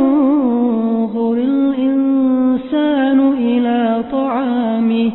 فلينظر الإنسان إلى طعامه